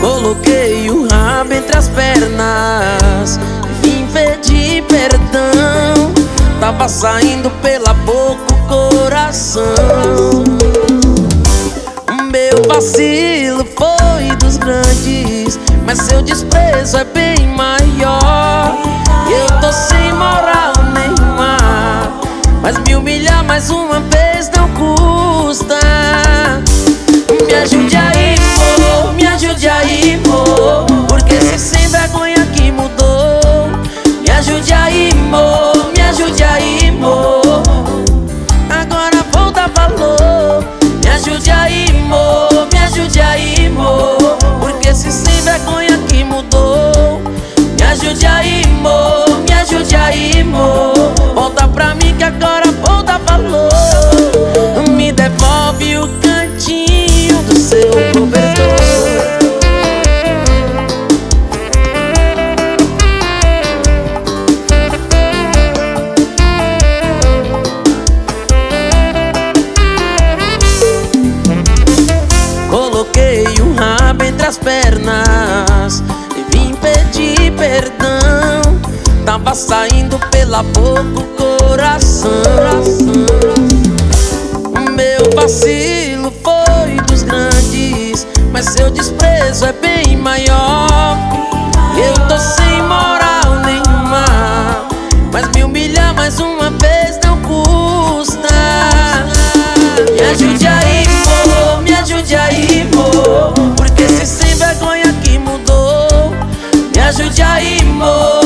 Coloquei o rabo entre as pernas. Vim pedir perdão. Tava saindo pela boca o coração. Meu vacilo foi dos grandes Mas seu desprezo é bem maior. Eu tô sem moral nenhuma Mas me humilhar mais uma vez não custa. As pernas e vim pedir perdão. Tava saindo pela boca o coração. Meu vacilo foi dos grandes, mas seu desprezo é bem maior. Eu tô sem moral nenhuma, mas me humilhar mais uma vez não custa. Me ajude aí, Me ajude